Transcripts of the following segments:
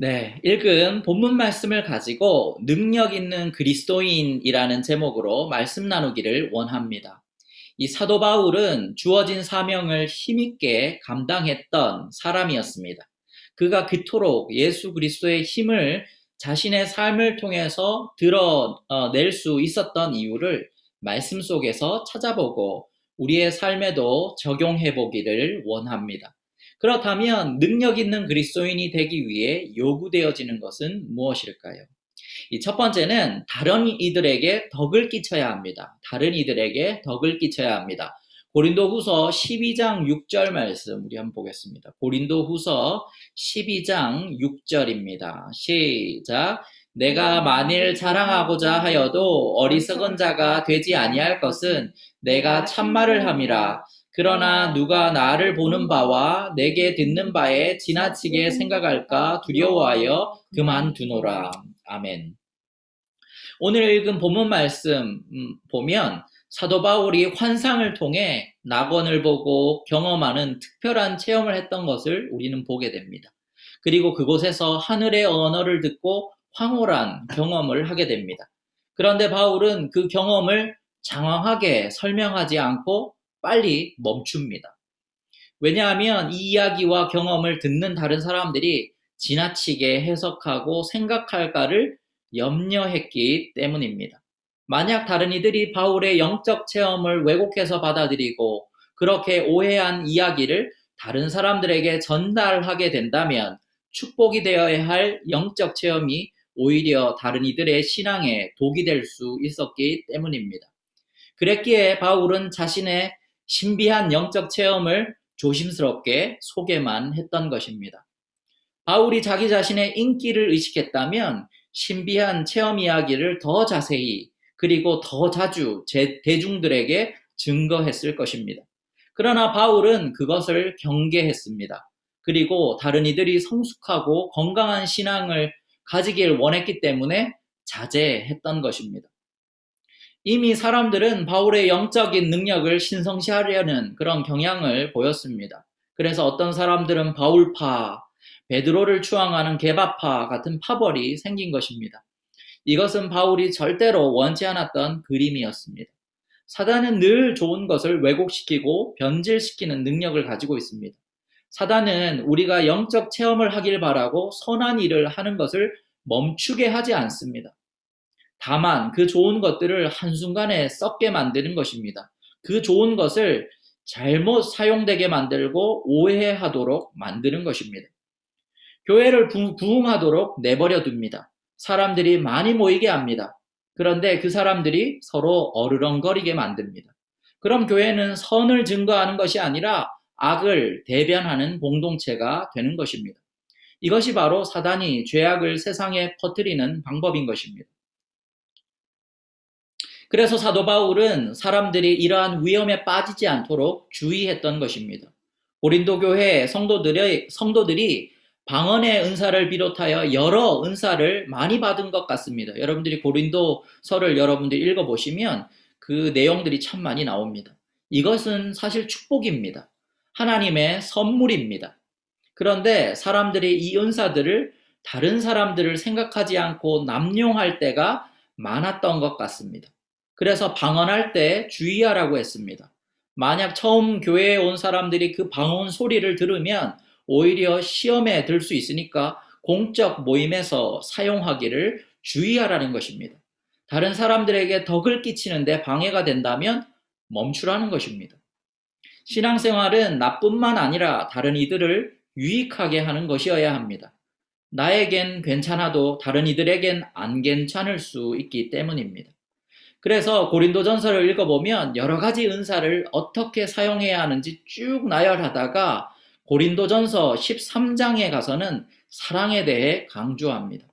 네, 읽은 본문 말씀을 가지고 능력 있는 그리스도인이라는 제목으로 말씀 나누기를 원합니다. 이 사도 바울은 주어진 사명을 힘있게 감당했던 사람이었습니다. 그가 그토록 예수 그리스도의 힘을 자신의 삶을 통해서 드러낼 수 있었던 이유를 말씀 속에서 찾아보고 우리의 삶에도 적용해 보기를 원합니다. 그렇다면 능력 있는 그리스도인이 되기 위해 요구되어지는 것은 무엇일까요? 이첫 번째는 다른 이들에게 덕을 끼쳐야 합니다. 다른 이들에게 덕을 끼쳐야 합니다. 고린도 후서 12장 6절 말씀 우리 한번 보겠습니다. 고린도 후서 12장 6절입니다. 시작. 내가 만일 자랑하고자 하여도 어리석은 자가 되지 아니할 것은 내가 참말을 함이라. 그러나 누가 나를 보는 바와 내게 듣는 바에 지나치게 생각할까 두려워하여 그만두노라. 아멘. 오늘 읽은 본문 말씀 음, 보면 사도 바울이 환상을 통해 낙원을 보고 경험하는 특별한 체험을 했던 것을 우리는 보게 됩니다. 그리고 그곳에서 하늘의 언어를 듣고 황홀한 경험을 하게 됩니다. 그런데 바울은 그 경험을 장황하게 설명하지 않고 빨리 멈춥니다. 왜냐하면 이 이야기와 경험을 듣는 다른 사람들이 지나치게 해석하고 생각할까를 염려했기 때문입니다. 만약 다른 이들이 바울의 영적 체험을 왜곡해서 받아들이고 그렇게 오해한 이야기를 다른 사람들에게 전달하게 된다면 축복이 되어야 할 영적 체험이 오히려 다른 이들의 신앙에 독이 될 수 있었기 때문입니다. 그랬기에 바울은 자신의 신비한 영적 체험을 조심스럽게 소개만 했던 것입니다. 바울이 자기 자신의 인기를 의식했다면 신비한 체험 이야기를 더 자세히 그리고 더 자주 대중들에게 증거했을 것입니다. 그러나 바울은 그것을 경계했습니다. 그리고 다른 이들이 성숙하고 건강한 신앙을 가지길 원했기 때문에 자제했던 것입니다. 이미 사람들은 바울의 영적인 능력을 신성시하려는 그런 경향을 보였습니다. 그래서 어떤 사람들은 바울파, 베드로를 추앙하는 개바파 같은 파벌이 생긴 것입니다. 이것은 바울이 절대로 원치 않았던 그림이었습니다. 사단은 늘 좋은 것을 왜곡시키고 변질시키는 능력을 가지고 있습니다. 사단은 우리가 영적 체험을 하길 바라고 선한 일을 하는 것을 멈추게 하지 않습니다. 다만 그 좋은 것들을 한순간에 썩게 만드는 것입니다. 그 좋은 것을 잘못 사용되게 만들고 오해하도록 만드는 것입니다. 교회를 부흥하도록 내버려 둡니다. 사람들이 많이 모이게 합니다. 그런데 그 사람들이 서로 어르렁거리게 만듭니다. 그럼 교회는 선을 증거하는 것이 아니라 악을 대변하는 공동체가 되는 것입니다. 이것이 바로 사단이 죄악을 세상에 퍼뜨리는 방법인 것입니다. 그래서 사도 바울은 사람들이 이러한 위험에 빠지지 않도록 주의했던 것입니다. 고린도 교회 성도들의 성도들이 방언의 은사를 비롯하여 여러 은사를 많이 받은 것 같습니다. 여러분들이 고린도서를 여러분들이 읽어보시면 그 내용들이 참 많이 나옵니다. 이것은 사실 축복입니다. 하나님의 선물입니다. 그런데 사람들이 이 은사들을 다른 사람들을 생각하지 않고 남용할 때가 많았던 것 같습니다. 그래서 방언할 때 주의하라고 했습니다. 만약 처음 교회에 온 사람들이 그 방언 소리를 들으면 오히려 시험에 들 수 있으니까 공적 모임에서 사용하기를 주의하라는 것입니다. 다른 사람들에게 덕을 끼치는데 방해가 된다면 멈추라는 것입니다. 신앙생활은 나뿐만 아니라 다른 이들을 유익하게 하는 것이어야 합니다. 나에겐 괜찮아도 다른 이들에겐 안 괜찮을 수 있기 때문입니다. 그래서 고린도 전서를 읽어보면 여러 가지 은사를 어떻게 사용해야 하는지 쭉 나열하다가 고린도 전서 13장에 가서는 사랑에 대해 강조합니다.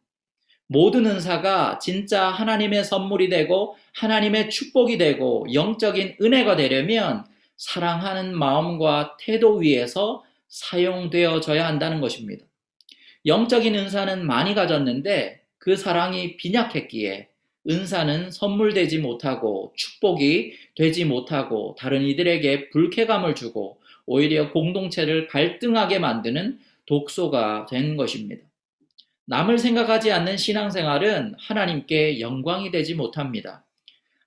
모든 은사가 진짜 하나님의 선물이 되고 하나님의 축복이 되고 영적인 은혜가 되려면 사랑하는 마음과 태도 위에서 사용되어져야 한다는 것입니다. 영적인 은사는 많이 가졌는데 그 사랑이 빈약했기에 은사는 선물되지 못하고 축복이 되지 못하고 다른 이들에게 불쾌감을 주고 오히려 공동체를 갈등하게 만드는 독소가 된 것입니다. 남을 생각하지 않는 신앙생활은 하나님께 영광이 되지 못합니다.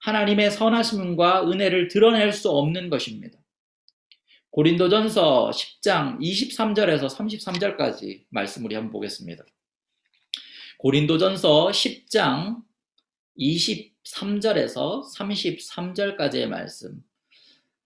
하나님의 선하심과 은혜를 드러낼 수 없는 것입니다. 고린도전서 10장 23절에서 33절까지 말씀 우리 한번 보겠습니다. 고린도전서 10장 23절에서 33절까지의 말씀.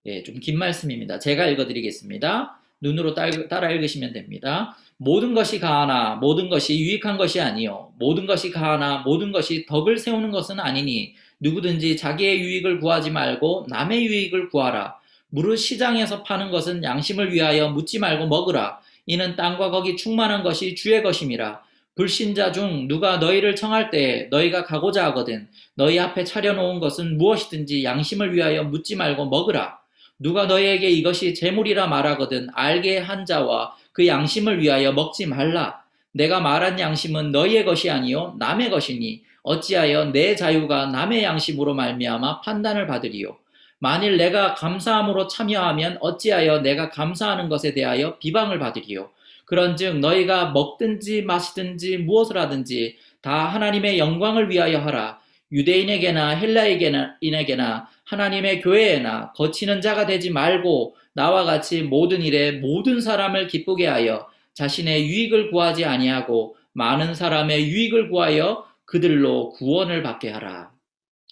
예, 좀 긴 말씀입니다. 제가 읽어드리겠습니다. 눈으로 따라 읽으시면 됩니다. 모든 것이 가하나 모든 것이 유익한 것이 아니요 모든 것이 가하나 모든 것이 덕을 세우는 것은 아니니 누구든지 자기의 유익을 구하지 말고 남의 유익을 구하라. 무릇 시장에서 파는 것은 양심을 위하여 묻지 말고 먹으라. 이는 땅과 거기 충만한 것이 주의 것임이라. 불신자 중 누가 너희를 청할 때 너희가 가고자 하거든 너희 앞에 차려놓은 것은 무엇이든지 양심을 위하여 묻지 말고 먹으라. 누가 너희에게 이것이 재물이라 말하거든 알게 한 자와 그 양심을 위하여 먹지 말라. 내가 말한 양심은 너희의 것이 아니요 남의 것이니 어찌하여 내 자유가 남의 양심으로 말미암아 판단을 받으리요. 만일 내가 감사함으로 참여하면 어찌하여 내가 감사하는 것에 대하여 비방을 받으리요. 그런즉 너희가 먹든지 마시든지 무엇을 하든지 다 하나님의 영광을 위하여 하라. 유대인에게나 헬라인에게나 하나님의 교회에나 거치는 자가 되지 말고 나와 같이 모든 일에 모든 사람을 기쁘게 하여 자신의 유익을 구하지 아니하고 많은 사람의 유익을 구하여 그들로 구원을 받게 하라.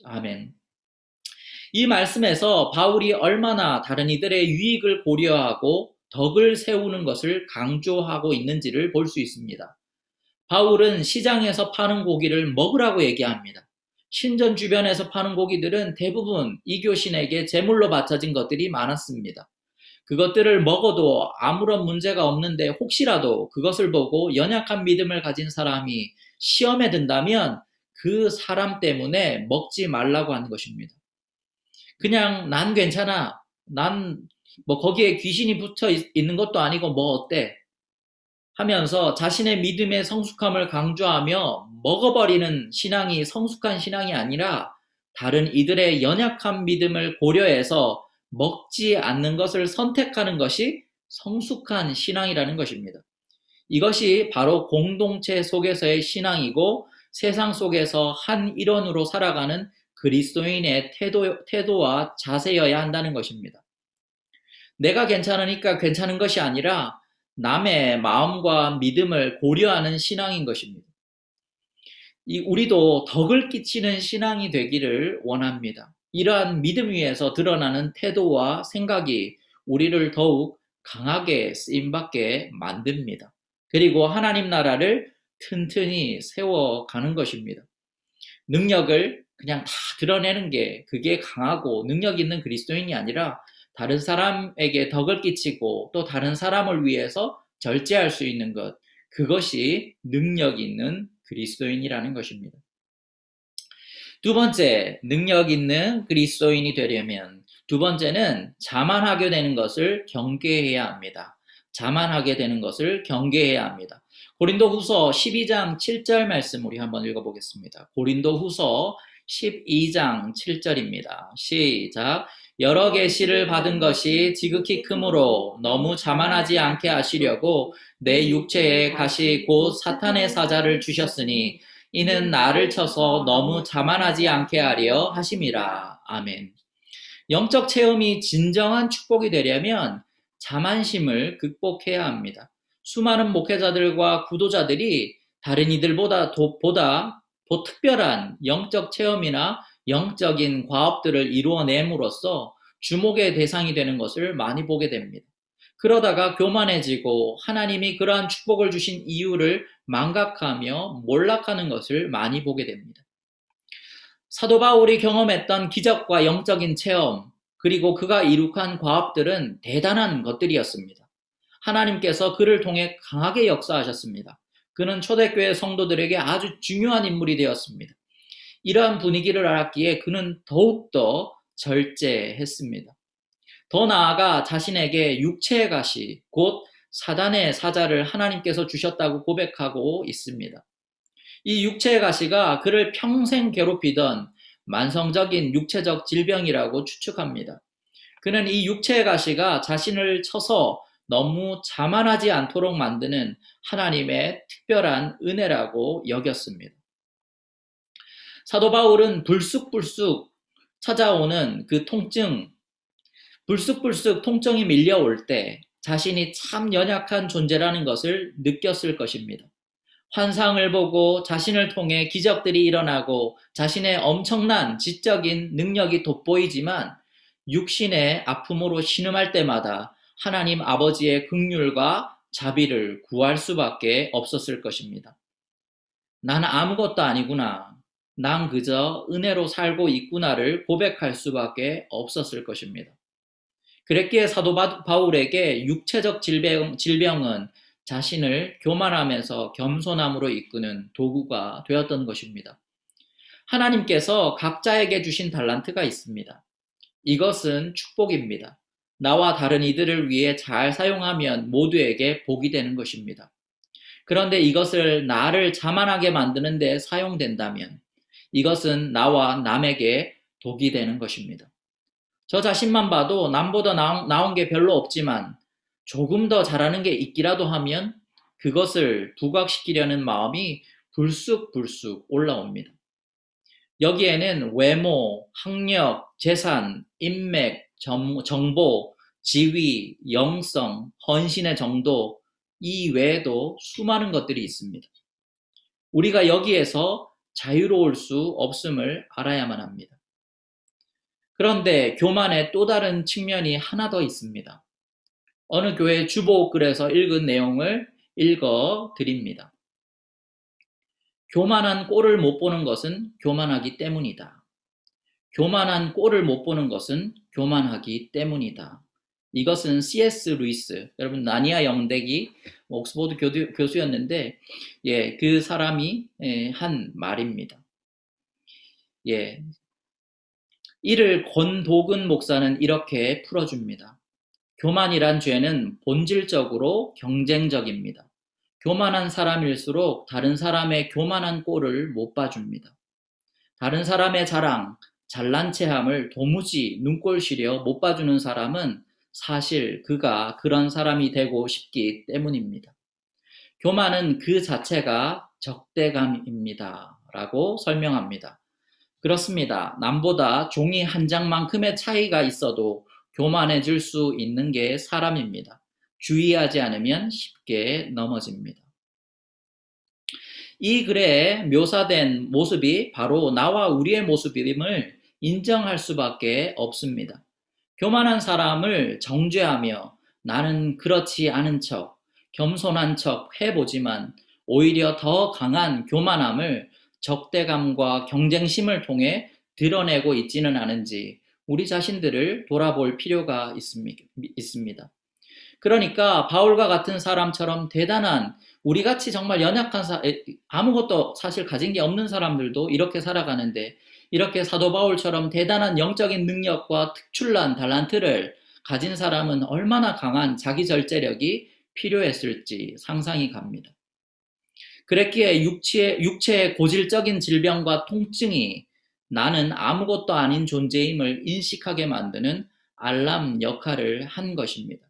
아멘. 이 말씀에서 바울이 얼마나 다른 이들의 유익을 고려하고 덕을 세우는 것을 강조하고 있는지를 볼 수 있습니다. 바울은 시장에서 파는 고기를 먹으라고 얘기합니다. 신전 주변에서 파는 고기들은 대부분 이교신에게 제물로 바쳐진 것들이 많았습니다. 그것들을 먹어도 아무런 문제가 없는데 혹시라도 그것을 보고 연약한 믿음을 가진 사람이 시험에 든다면 그 사람 때문에 먹지 말라고 하는 것입니다. 그냥 난 괜찮아. 난 뭐 거기에 귀신이 붙어 있는 것도 아니고 뭐 어때? 하면서 자신의 믿음의 성숙함을 강조하며 먹어버리는 신앙이 성숙한 신앙이 아니라 다른 이들의 연약한 믿음을 고려해서 먹지 않는 것을 선택하는 것이 성숙한 신앙이라는 것입니다. 이것이 바로 공동체 속에서의 신앙이고 세상 속에서 한 일원으로 살아가는 그리스도인의 태도, 태도와 자세여야 한다는 것입니다. 내가 괜찮으니까 괜찮은 것이 아니라 남의 마음과 믿음을 고려하는 신앙인 것입니다. 이 우리도 덕을 끼치는 신앙이 되기를 원합니다. 이러한 믿음 위에서 드러나는 태도와 생각이 우리를 더욱 강하게 쓰임받게 만듭니다. 그리고 하나님 나라를 튼튼히 세워가는 것입니다. 능력을 그냥 다 드러내는 게 그게 강하고 능력 있는 그리스도인이 아니라 다른 사람에게 덕을 끼치고 또 다른 사람을 위해서 절제할 수 있는 것, 그것이 능력 있는 그리스도인이라는 것입니다. 두 번째, 능력 있는 그리스도인이 되려면 두 번째는 자만하게 되는 것을 경계해야 합니다. 자만하게 되는 것을 경계해야 합니다. 고린도 후서 12장 7절 말씀 우리 한번 읽어보겠습니다. 고린도 후서 12장 7절입니다. 시작. 여러 계시를 받은 것이 지극히 크므로 너무 자만하지 않게 하시려고 내 육체에 가시 곧 사탄의 사자를 주셨으니 이는 나를 쳐서 너무 자만하지 않게 하려 하심이라. 아멘. 영적 체험이 진정한 축복이 되려면 자만심을 극복해야 합니다. 수많은 목회자들과 구도자들이 다른 이들보다 도, 보다 더 특별한 영적 체험이나 영적인 과업들을 이루어냄으로써 주목의 대상이 되는 것을 많이 보게 됩니다. 그러다가 교만해지고 하나님이 그러한 축복을 주신 이유를 망각하며 몰락하는 것을 많이 보게 됩니다. 사도 바울이 경험했던 기적과 영적인 체험, 그리고 그가 이룩한 과업들은 대단한 것들이었습니다. 하나님께서 그를 통해 강하게 역사하셨습니다. 그는 초대교회 성도들에게 아주 중요한 인물이 되었습니다. 이러한 분위기를 알았기에 그는 더욱더 절제했습니다. 더 나아가 자신에게 육체의 가시, 곧 사단의 사자를 하나님께서 주셨다고 고백하고 있습니다. 이 육체의 가시가 그를 평생 괴롭히던 만성적인 육체적 질병이라고 추측합니다. 그는 이 육체의 가시가 자신을 쳐서 너무 자만하지 않도록 만드는 하나님의 특별한 은혜라고 여겼습니다. 사도 바울은 불쑥불쑥 찾아오는 그 통증, 불쑥불쑥 통증이 밀려올 때 자신이 참 연약한 존재라는 것을 느꼈을 것입니다. 환상을 보고 자신을 통해 기적들이 일어나고 자신의 엄청난 지적인 능력이 돋보이지만 육신의 아픔으로 신음할 때마다 하나님 아버지의 극률과 자비를 구할 수밖에 없었을 것입니다. 난 아무것도 아니구나. 난 그저 은혜로 살고 있구나를 고백할 수밖에 없었을 것입니다. 그랬기에 사도 바울에게 육체적 질병, 질병은 자신을 교만하면서 겸손함으로 이끄는 도구가 되었던 것입니다. 하나님께서 각자에게 주신 달란트가 있습니다. 이것은 축복입니다. 나와 다른 이들을 위해 잘 사용하면 모두에게 복이 되는 것입니다. 그런데 이것을 나를 자만하게 만드는 데 사용된다면 이것은 나와 남에게 독이 되는 것입니다. 저 자신만 봐도 남보다 나온 게 별로 없지만 조금 더 잘하는 게 있기라도 하면 그것을 부각시키려는 마음이 불쑥불쑥 올라옵니다. 여기에는 외모, 학력, 재산, 인맥, 정보, 지위, 영성, 헌신의 정도 이 외에도 수많은 것들이 있습니다. 우리가 여기에서 자유로울 수 없음을 알아야만 합니다. 그런데 교만의 또 다른 측면이 하나 더 있습니다. 어느 교회 주보글에서 읽은 내용을 읽어 드립니다. 교만한 꼴을 못 보는 것은 교만하기 때문이다. 교만한 꼴을 못 보는 것은 교만하기 때문이다. 이것은 C.S. 루이스, 여러분 나니아 영대기 옥스포드 교수, 였는데 예, 그 사람이 예, 한 말입니다. 예, 이를 권도근 목사는 이렇게 풀어줍니다. 교만이란 죄는 본질적으로 경쟁적입니다. 교만한 사람일수록 다른 사람의 교만한 꼴을 못 봐줍니다. 다른 사람의 자랑, 잘난 체함을 도무지 눈꼴 시려 못 봐주는 사람은 사실 그가 그런 사람이 되고 싶기 때문입니다. 교만은 그 자체가 적대감입니다. 라고 설명합니다. 그렇습니다. 남보다 종이 한 장만큼의 차이가 있어도 교만해질 수 있는 게 사람입니다. 주의하지 않으면 쉽게 넘어집니다. 이 글에 묘사된 모습이 바로 나와 우리의 모습임을 인정할 수밖에 없습니다. 교만한 사람을 정죄하며 나는 그렇지 않은 척, 겸손한 척 해보지만 오히려 더 강한 교만함을 적대감과 경쟁심을 통해 드러내고 있지는 않은지 우리 자신들을 돌아볼 필요가 있습니다. 그러니까 바울과 같은 사람처럼 대단한 우리 같이 정말 연약한 사, 아무것도 사실 가진 게 없는 사람들도 이렇게 살아가는데 이렇게 사도 바울처럼 대단한 영적인 능력과 특출난 달란트를 가진 사람은 얼마나 강한 자기 절제력이 필요했을지 상상이 갑니다. 그랬기에 육체, 육체의 고질적인 질병과 통증이 나는 아무것도 아닌 존재임을 인식하게 만드는 알람 역할을 한 것입니다.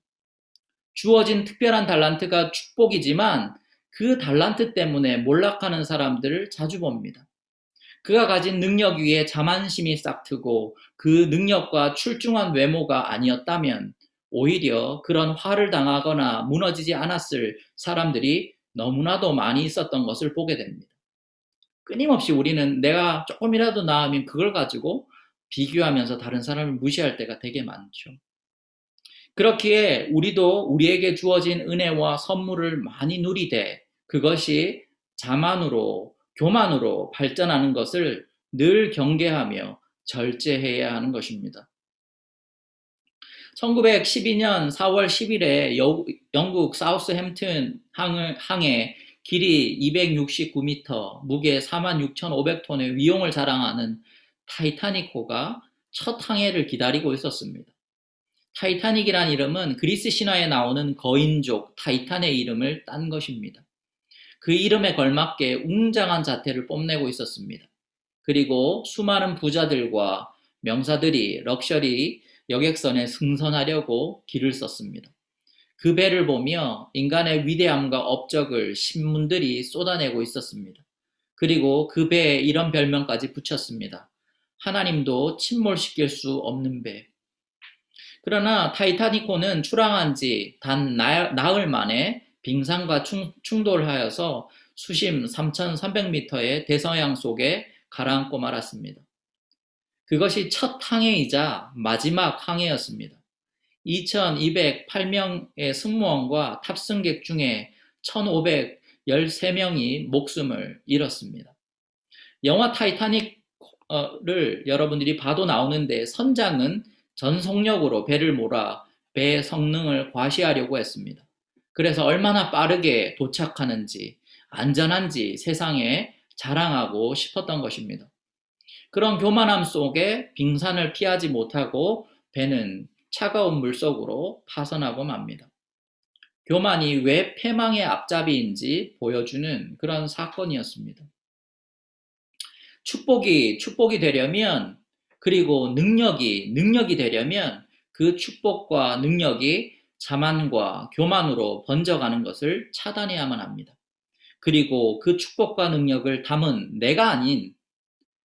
주어진 특별한 달란트가 축복이지만 그 달란트 때문에 몰락하는 사람들을 자주 봅니다. 그가 가진 능력 위에 자만심이 싹트고 그 능력과 출중한 외모가 아니었다면 오히려 그런 화를 당하거나 무너지지 않았을 사람들이 너무나도 많이 있었던 것을 보게 됩니다. 끊임없이 우리는 내가 조금이라도 나으면 그걸 가지고 비교하면서 다른 사람을 무시할 때가 되게 많죠. 그렇기에 우리도 우리에게 주어진 은혜와 선물을 많이 누리되 그것이 자만으로 교만으로 발전하는 것을 늘 경계하며 절제해야 하는 것입니다. 1912년 4월 10일에 영국 사우스햄튼 항의 길이 269m, 무게 46,500톤의 위용을 자랑하는 타이타닉호가 첫 항해를 기다리고 있었습니다. 타이타닉이란 이름은 그리스 신화에 나오는 거인족 타이탄의 이름을 딴 것입니다. 그 이름에 걸맞게 웅장한 자태를 뽐내고 있었습니다. 그리고 수많은 부자들과 명사들이 럭셔리 여객선에 승선하려고 기를 썼습니다. 그 배를 보며 인간의 위대함과 업적을 신문들이 쏟아내고 있었습니다. 그리고 그 배에 이런 별명까지 붙였습니다. 하나님도 침몰시킬 수 없는 배. 그러나 타이타니코는 출항한 지 단 나흘 만에 빙산과 충돌하여서 수심 3,300m의 대서양 속에 가라앉고 말았습니다. 그것이 첫 항해이자 마지막 항해였습니다. 2,208명의 승무원과 탑승객 중에 1,513명이 목숨을 잃었습니다. 영화 타이타닉을 여러분들이 봐도 나오는데 선장은 전속력으로 배를 몰아 배의 성능을 과시하려고 했습니다. 그래서 얼마나 빠르게 도착하는지 안전한지 세상에 자랑하고 싶었던 것입니다. 그런 교만함 속에 빙산을 피하지 못하고 배는 차가운 물 속으로 파선하고 맙니다. 교만이 왜 패망의 앞잡이인지 보여주는 그런 사건이었습니다. 축복이 축복이 되려면 그리고 능력이 능력이 되려면 그 축복과 능력이 자만과 교만으로 번져가는 것을 차단해야만 합니다. 그리고 그 축복과 능력을 담은 내가 아닌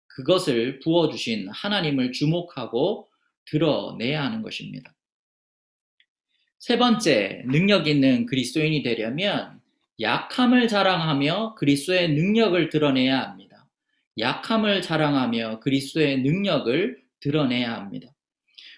그것을 부어주신 하나님을 주목하고 드러내야 하는 것입니다. 세 번째, 능력 있는 그리스도인이 되려면 약함을 자랑하며 그리스도의 능력을 드러내야 합니다. 약함을 자랑하며 그리스도의 능력을 드러내야 합니다.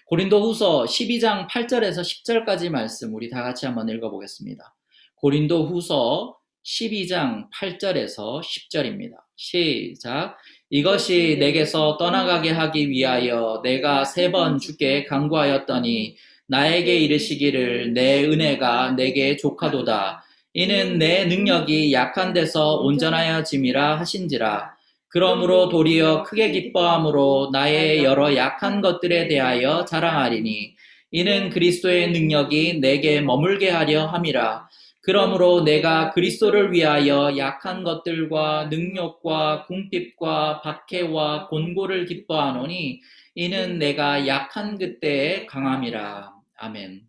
고린도 후서 12장 8절에서 10절까지 말씀 우리 다 같이 한번 읽어보겠습니다. 고린도 후서 12장 8절에서 10절입니다. 시작. 이것이 내게서 떠나가게 하기 위하여 내가 세 번 주께 강구하였더니 나에게 이르시기를 내 은혜가 내게 족하도다. 이는 내 능력이 약한 데서 온전하여 짐이라 하신지라. 그러므로 도리어 크게 기뻐함으로 나의 여러 약한 것들에 대하여 자랑하리니 이는 그리스도의 능력이 내게 머물게 하려 함이라. 그러므로 내가 그리스도를 위하여 약한 것들과 능력과 궁핍과 박해와 곤고를 기뻐하노니 이는 내가 약한 그때에 강함이라. 아멘.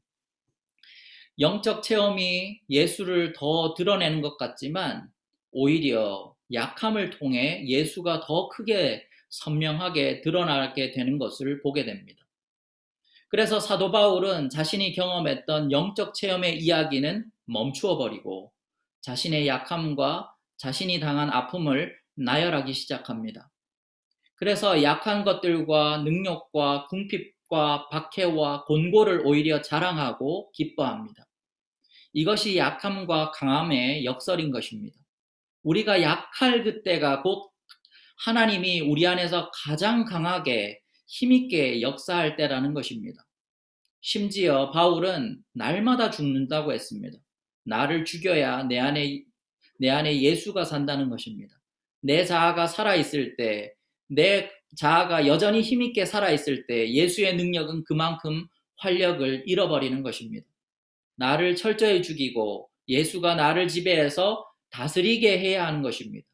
영적 체험이 예수를 더 드러내는 것 같지만 오히려 약함을 통해 예수가 더 크게 선명하게 드러나게 되는 것을 보게 됩니다. 그래서 사도 바울은 자신이 경험했던 영적 체험의 이야기는 멈추어 버리고 자신의 약함과 자신이 당한 아픔을 나열하기 시작합니다. 그래서 약한 것들과 능력과 궁핍과 박해와 곤고를 오히려 자랑하고 기뻐합니다. 이것이 약함과 강함의 역설인 것입니다. 우리가 약할 그때가 곧 하나님이 우리 안에서 가장 강하게 힘있게 역사할 때라는 것입니다. 심지어 바울은 날마다 죽는다고 했습니다. 나를 죽여야 내 안에 내 안에 예수가 산다는 것입니다. 내 자아가 살아 있을 때, 내 자아가 여전히 힘있게 살아 있을 때 예수의 능력은 그만큼 활력을 잃어버리는 것입니다. 나를 철저히 죽이고 예수가 나를 지배해서 다스리게 해야 하는 것입니다.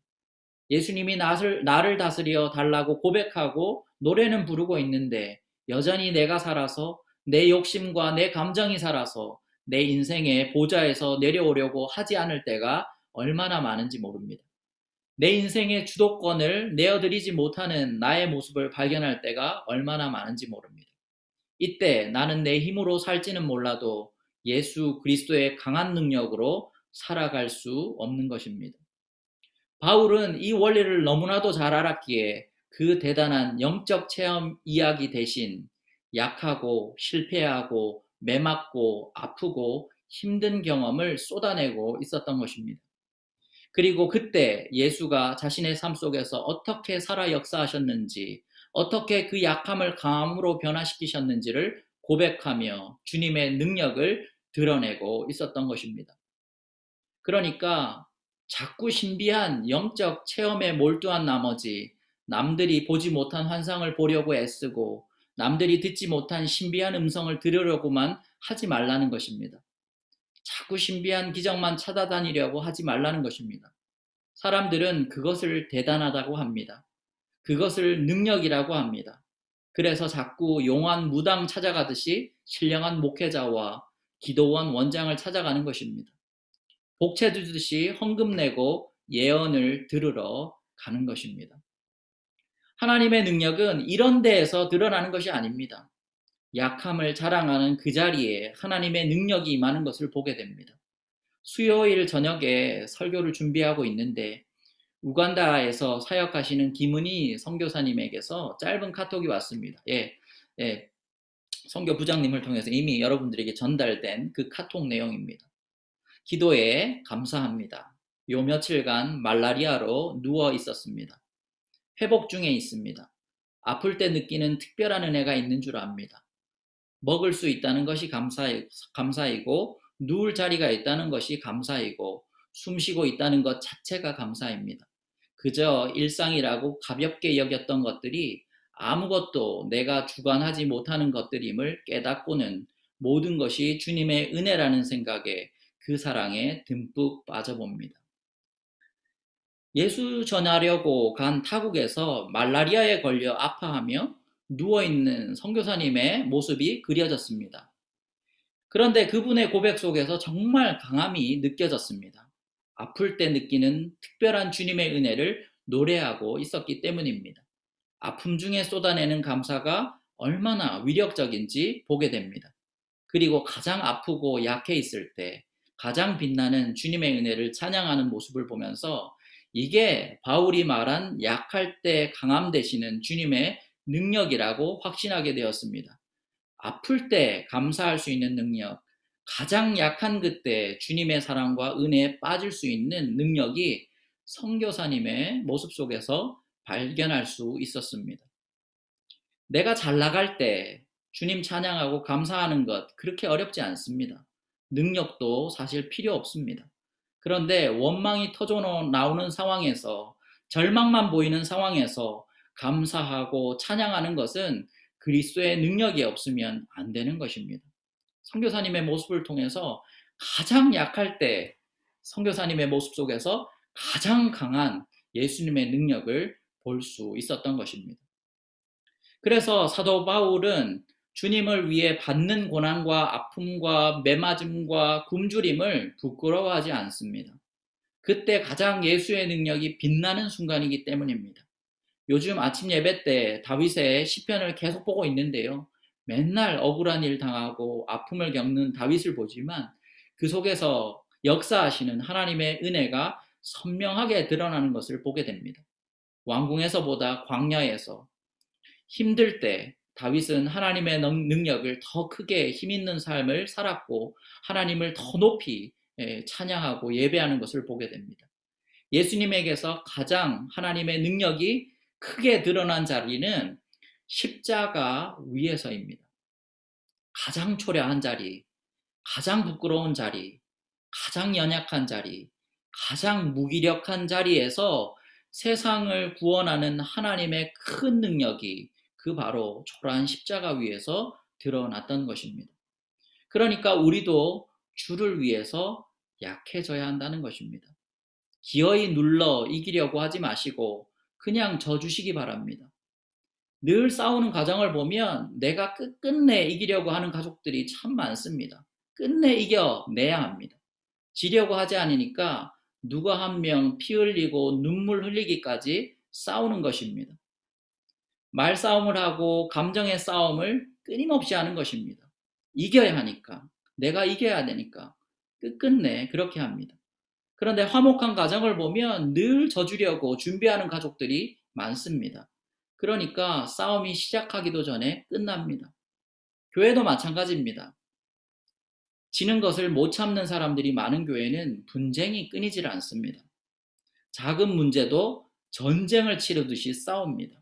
예수님이 나를, 나를 다스려 달라고 고백하고 노래는 부르고 있는데 여전히 내가 살아서 내 욕심과 내 감정이 살아서 내 인생의 보좌에서 내려오려고 하지 않을 때가 얼마나 많은지 모릅니다. 내 인생의 주도권을 내어드리지 못하는 나의 모습을 발견할 때가 얼마나 많은지 모릅니다. 이때 나는 내 힘으로 살지는 몰라도 예수 그리스도의 강한 능력으로 살아갈 수 없는 것입니다. 바울은 이 원리를 너무나도 잘 알았기에 그 대단한 영적 체험 이야기 대신 약하고 실패하고 매맞고 아프고 힘든 경험을 쏟아내고 있었던 것입니다. 그리고 그때 예수가 자신의 삶 속에서 어떻게 살아 역사하셨는지, 어떻게 그 약함을 강함으로 변화시키셨는지를 고백하며 주님의 능력을 드러내고 있었던 것입니다. 그러니까 자꾸 신비한 영적 체험에 몰두한 나머지 남들이 보지 못한 환상을 보려고 애쓰고 남들이 듣지 못한 신비한 음성을 들으려고만 하지 말라는 것입니다. 자꾸 신비한 기적만 찾아다니려고 하지 말라는 것입니다. 사람들은 그것을 대단하다고 합니다. 그것을 능력이라고 합니다. 그래서 자꾸 용한 무당 찾아가듯이 신령한 목회자와 기도원 원장을 찾아가는 것입니다. 복채 주듯이 헌금 내고 예언을 들으러 가는 것입니다. 하나님의 능력은 이런 데에서 드러나는 것이 아닙니다. 약함을 자랑하는 그 자리에 하나님의 능력이 임하는 것을 보게 됩니다. 수요일 저녁에 설교를 준비하고 있는데 우간다에서 사역하시는 김은희 선교사님에게서 짧은 카톡이 왔습니다. 예, 예, 선교 부장님을 통해서 이미 여러분들에게 전달된 그 카톡 내용입니다. 기도에 감사합니다. 요 며칠간 말라리아로 누워 있었습니다. 회복 중에 있습니다. 아플 때 느끼는 특별한 은혜가 있는 줄 압니다. 먹을 수 있다는 것이 감사이, 감사이고 누울 자리가 있다는 것이 감사이고 숨 쉬고 있다는 것 자체가 감사입니다. 그저 일상이라고 가볍게 여겼던 것들이 아무것도 내가 주관하지 못하는 것들임을 깨닫고는 모든 것이 주님의 은혜라는 생각에 그 사랑에 듬뿍 빠져봅니다. 예수 전하려고 간 타국에서 말라리아에 걸려 아파하며 누워있는 선교사님의 모습이 그려졌습니다. 그런데 그분의 고백 속에서 정말 강함이 느껴졌습니다. 아플 때 느끼는 특별한 주님의 은혜를 노래하고 있었기 때문입니다. 아픔 중에 쏟아내는 감사가 얼마나 위력적인지 보게 됩니다. 그리고 가장 아프고 약해 있을 때 가장 빛나는 주님의 은혜를 찬양하는 모습을 보면서 이게 바울이 말한 약할 때 강함 되시는 주님의 능력이라고 확신하게 되었습니다. 아플 때 감사할 수 있는 능력, 가장 약한 그때 주님의 사랑과 은혜에 빠질 수 있는 능력이 성교사님의 모습 속에서 발견할 수 있었습니다. 내가 잘 나갈 때 주님 찬양하고 감사하는 것 그렇게 어렵지 않습니다. 능력도 사실 필요 없습니다. 그런데 원망이 터져 나오는 상황에서 절망만 보이는 상황에서 감사하고 찬양하는 것은 그리스도의 능력이 없으면 안 되는 것입니다. 선교사님의 모습을 통해서 가장 약할 때 선교사님의 모습 속에서 가장 강한 예수님의 능력을 볼 수 있었던 것입니다. 그래서 사도 바울은 주님을 위해 받는 고난과 아픔과 매맞음과 굶주림을 부끄러워하지 않습니다. 그때 가장 예수의 능력이 빛나는 순간이기 때문입니다. 요즘 아침 예배 때 다윗의 시편을 계속 보고 있는데요. 맨날 억울한 일 당하고 아픔을 겪는 다윗을 보지만 그 속에서 역사하시는 하나님의 은혜가 선명하게 드러나는 것을 보게 됩니다. 왕궁에서보다 광야에서 힘들 때 다윗은 하나님의 능력을 더 크게 힘있는 삶을 살았고 하나님을 더 높이 예, 찬양하고 예배하는 것을 보게 됩니다. 예수님에게서 가장 하나님의 능력이 크게 드러난 자리는 십자가 위에서입니다. 가장 초라한 자리, 가장 부끄러운 자리, 가장 연약한 자리, 가장 무기력한 자리에서 세상을 구원하는 하나님의 큰 능력이 그 바로 초라한 십자가 위에서 드러났던 것입니다. 그러니까 우리도 주를 위해서 약해져야 한다는 것입니다. 기어이 눌러 이기려고 하지 마시고 그냥 져주시기 바랍니다. 늘 싸우는 가정을 보면 내가 끝끝내 이기려고 하는 가족들이 참 많습니다. 끝내 이겨내야 합니다. 지려고 하지 않으니까 누가 한 명 피 흘리고 눈물 흘리기까지 싸우는 것입니다. 말싸움을 하고 감정의 싸움을 끊임없이 하는 것입니다. 이겨야 하니까. 내가 이겨야 되니까. 끝끝내 그렇게 합니다. 그런데 화목한 가정을 보면 늘 져주려고 준비하는 가족들이 많습니다. 그러니까 싸움이 시작하기도 전에 끝납니다. 교회도 마찬가지입니다. 지는 것을 못 참는 사람들이 많은 교회는 분쟁이 끊이질 않습니다. 작은 문제도 전쟁을 치르듯이 싸웁니다.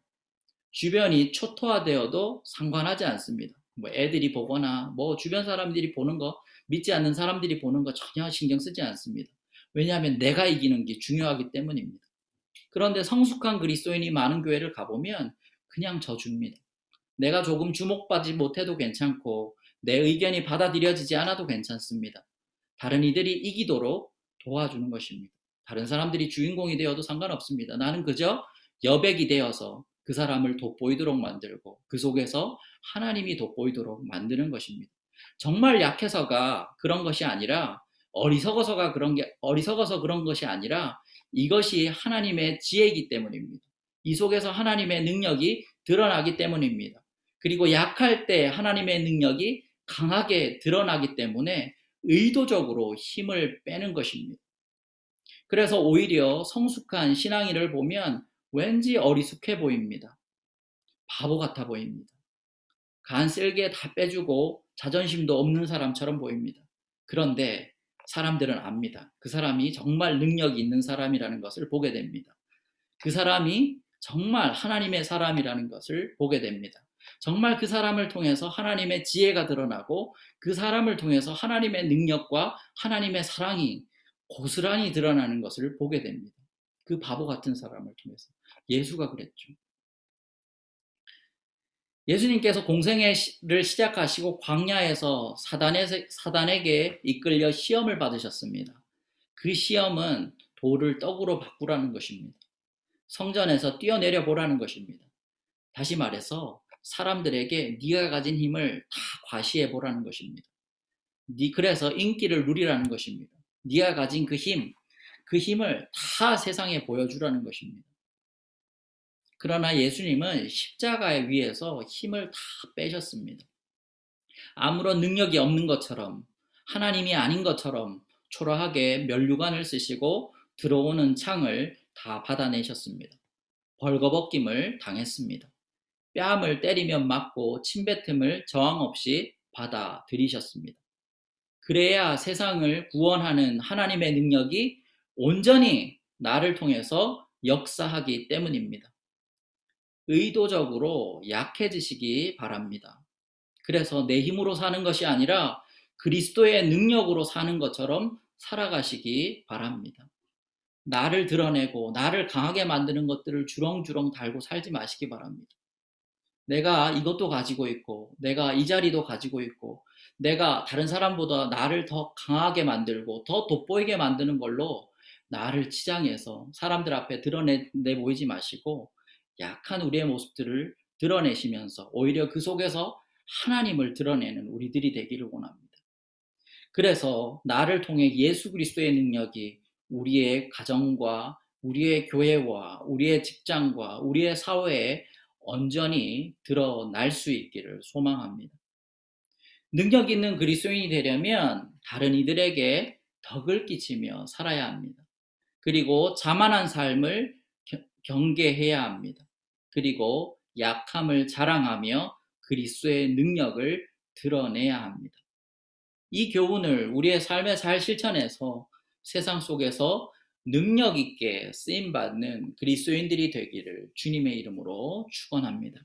주변이 초토화되어도 상관하지 않습니다. 뭐 애들이 보거나 뭐 주변 사람들이 보는 거 믿지 않는 사람들이 보는 거 전혀 신경 쓰지 않습니다. 왜냐하면 내가 이기는 게 중요하기 때문입니다. 그런데 성숙한 그리스도인이 많은 교회를 가보면 그냥 져줍니다. 내가 조금 주목받지 못해도 괜찮고 내 의견이 받아들여지지 않아도 괜찮습니다. 다른 이들이 이기도록 도와주는 것입니다. 다른 사람들이 주인공이 되어도 상관없습니다. 나는 그저 여백이 되어서 그 사람을 돋보이도록 만들고 그 속에서 하나님이 돋보이도록 만드는 것입니다. 정말 약해서가 그런 것이 아니라 어리석어서가 그런 게 어리석어서 그런 것이 아니라 이것이 하나님의 지혜이기 때문입니다. 이 속에서 하나님의 능력이 드러나기 때문입니다. 그리고 약할 때 하나님의 능력이 강하게 드러나기 때문에 의도적으로 힘을 빼는 것입니다. 그래서 오히려 성숙한 신앙인을 보면 왠지 어리숙해 보입니다. 바보 같아 보입니다. 간 쓸게 다 빼주고 자존심도 없는 사람처럼 보입니다. 그런데 사람들은 압니다. 그 사람이 정말 능력이 있는 사람이라는 것을 보게 됩니다. 그 사람이 정말 하나님의 사람이라는 것을 보게 됩니다. 정말 그 사람을 통해서 하나님의 지혜가 드러나고 그 사람을 통해서 하나님의 능력과 하나님의 사랑이 고스란히 드러나는 것을 보게 됩니다. 그 바보 같은 사람을 통해서. 예수가 그랬죠. 예수님께서 공생애를 시작하시고 광야에서 사단에게 이끌려 시험을 받으셨습니다. 그 시험은 돌을 떡으로 바꾸라는 것입니다. 성전에서 뛰어내려 보라는 것입니다. 다시 말해서 사람들에게 네가 가진 힘을 다 과시해 보라는 것입니다. 네 그래서 인기를 누리라는 것입니다. 네가 가진 그 힘, 그 힘을 다 세상에 보여주라는 것입니다. 그러나 예수님은 십자가에 위해서 힘을 다 빼셨습니다. 아무런 능력이 없는 것처럼 하나님이 아닌 것처럼 초라하게 면류관을 쓰시고 들어오는 창을 다 받아내셨습니다. 벌거벗김을 당했습니다. 뺨을 때리면 맞고 침뱉음을 저항 없이 받아들이셨습니다. 그래야 세상을 구원하는 하나님의 능력이 온전히 나를 통해서 역사하기 때문입니다. 의도적으로 약해지시기 바랍니다. 그래서 내 힘으로 사는 것이 아니라 그리스도의 능력으로 사는 것처럼 살아가시기 바랍니다. 나를 드러내고 나를 강하게 만드는 것들을 주렁주렁 달고 살지 마시기 바랍니다. 내가 이것도 가지고 있고, 내가 이 자리도 가지고 있고, 내가 다른 사람보다 나를 더 강하게 만들고, 더 돋보이게 만드는 걸로 나를 치장해서 사람들 앞에 드러내 보이지 마시고, 약한 우리의 모습들을 드러내시면서 오히려 그 속에서 하나님을 드러내는 우리들이 되기를 원합니다. 그래서 나를 통해 예수 그리스도의 능력이 우리의 가정과 우리의 교회와 우리의 직장과 우리의 사회에 온전히 드러날 수 있기를 소망합니다. 능력 있는 그리스도인이 되려면 다른 이들에게 덕을 끼치며 살아야 합니다. 그리고 자만한 삶을 경계해야 합니다. 그리고 약함을 자랑하며 그리스도의 능력을 드러내야 합니다. 이 교훈을 우리의 삶에 잘 실천해서 세상 속에서 능력 있게 쓰임 받는 그리스도인들이 되기를 주님의 이름으로 축원합니다.